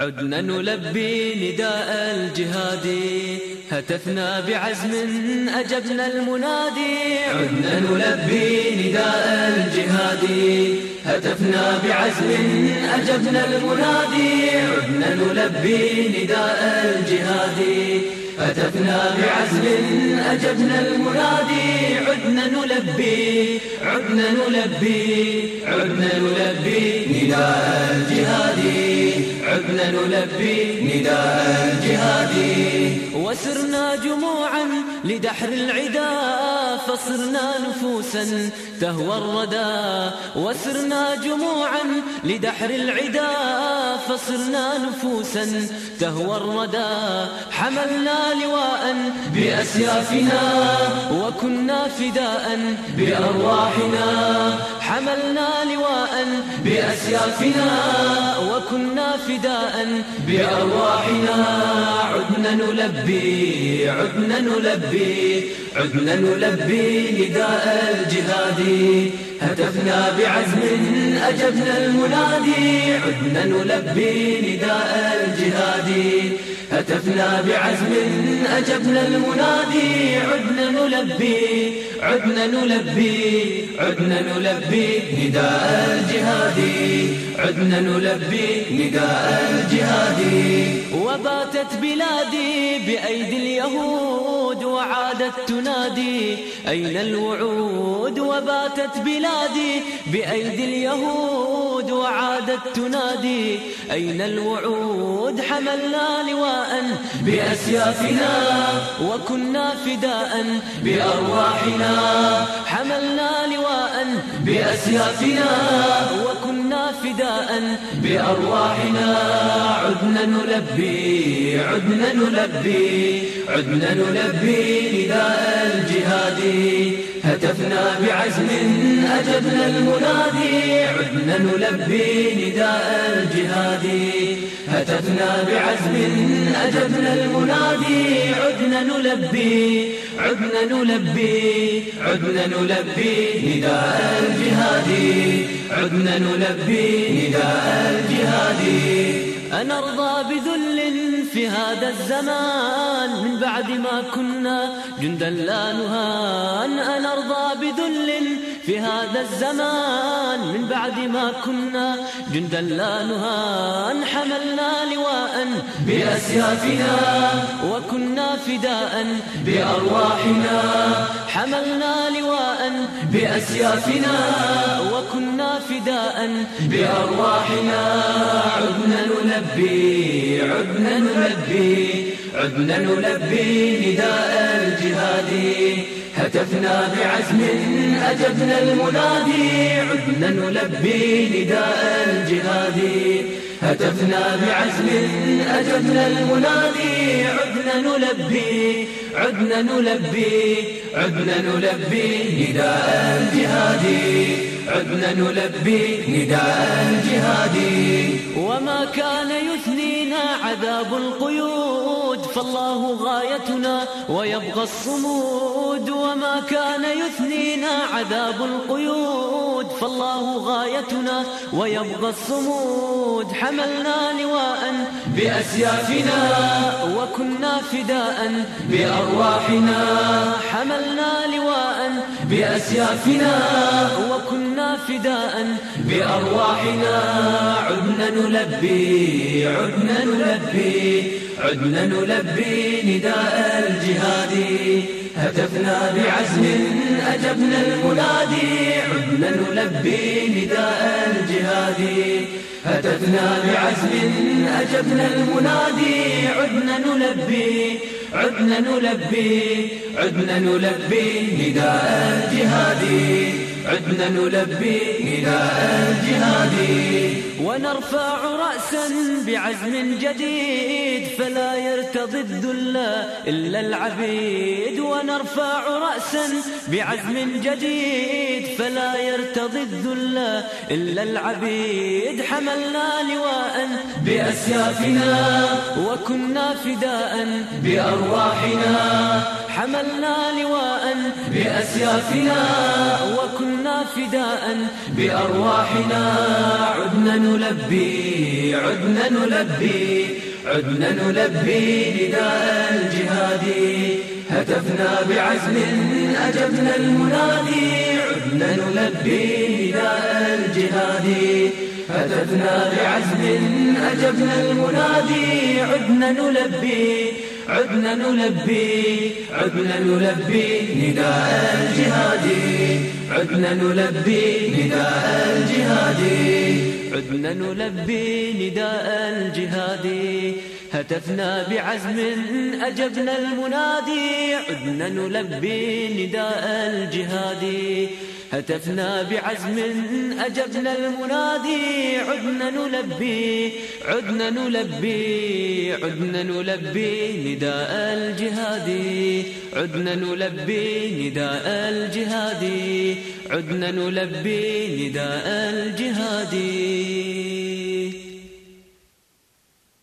عدنا نلبي نداء الجهاد. هتفنا بعزم أجبنا المنادي. عدنا نلبي نداء الجهاد. هتفنا بعزم أجبنا المنادي. عدنا نلبي نداء الجهاد. هتفنا بعزم أجبنا المنادي. عدنا نلبي عدنا نلبي عدنا نلبي نداء الجهاد. عدنا نلبي نداء الجهاد. وسرنا جموعا لدحر العدا فصرنا نفوسا تهوى الردى. وسرنا جموعا لدحر العدا فصرنا نفوسا تهوى الردى. حملنا لواء بأسيافنا وكنا فداء بأرواحنا. حملنا لواء بأسيافنا وكنا فداء بأرواحنا. عدنا نلبي عدنا نلبي عدنا نلبي نداء الجهاد. هتفنا بعزم أجبنا المنادي عدنا نلبي نداء الجهاد. هتفنا بعزم أجبنا المنادي عدنا نلبي عدنا نلبي عدنا نلبي نداء الجهاد. عدنا نلبي نداء الجهاد. وباتت بلادي بأيدي اليهود وعادت تنادي. أين الوعود؟ وباتت بلادي بأيدي اليهود وعادت تنادي. أين الوعود؟ حملنا لواء بأسيافنا وكنا فداء بأرواحنا. حملنا لواء بأسيافنا وكنا فداء بأرواحنا. عدنا نلبي عدنا نلبي. عدنا نلبي نداء الجهاد. هتفنا بعزم أجبنا المنادي. عدنا نلبي نداء الجهاد. هتفنا بعزم أجبنا المنادي. عدنا نلبي عدنا نلبي عدنا نلبي نداء الجهاد. عدنا نلبي نداء الجهاد. أنا أرضى بذل في هذا الزمان. من بعد ما كنا جندا لا نهان. أنا أرضى بذل في هذا الزمان. من بعد ما كنا جندا لا نهان. حملنا لواء بأسيافنا. وكنا فداء بأرواحنا حملنا لواء بأسيافنا وكنا فداء بأرواحنا. عدنا نلبي عدنا نلبي عدنا نلبي نداء الجهاد. هتفنا بعزم أجبنا المنادي. عدنا نلبي نداء الجهاد. هتفنا بعزم أجبنا المنادي. عدنا نلبي عدنا نلبي عدنا نلبي نداء الجهاد. عدنا نلبي نداء الجهاد. وما كان يثنينا عذاب القيود فالله غايتنا ويبغى الصمود. وما كان يثنينا عذاب القيود فالله غايتنا ويبغى الصمود. حملنا لواء بأسيافنا وكنا فداء بأرواحنا. حملنا لواء بأسيافنا وكنا فداء بأرواحنا. عدنا نلبي عدنا نلبي عدنا نلبي نداء الجهاد. هتفنا بعزم أجبنا المنادي عدنا نلبي نداء الجهاد. هتفنا بعزم أجبنا المنادي عدنا نلبي عدنا نلبي عدنا نلبي نداء الجهاد. عدنا نلبي نداء الجهاد ونرفع رأسا بعزم جديد فلا يرتضي الذل إلا العبيد. ونرفع رأسا بعزم جديد فلا يرتضي الذل إلا العبيد. حملنا لواء بأسيافنا وكنا فداء بأرواحنا. حملنا لواء بأسيافنا وكنا فداء بأرواحنا. عدنا نلبي عدنا نلبي عدنا نلبي نداء الجهاد. هتفنا بعزم أجبنا المنادي. عدنا نلبي نداء الجهاد. هتفنا بعزم أجبنا المنادي. عدنا نلبي عدنا نلبي عدنا نلبي نداء الجهاد عدنا نلبي نداء الجهاد عدنا نلبي نداء الجهاد هتفنا بعزم أجبنا المنادي. عدنا نلبي نداء الجهاد هتفنا بعزم أجبنا المنادي عدنا نلبي عدنا نلبي عدنا نلبي نداء الجهاد عدنا نلبي نداء الجهاد عدنا نلبي نداء الجهاد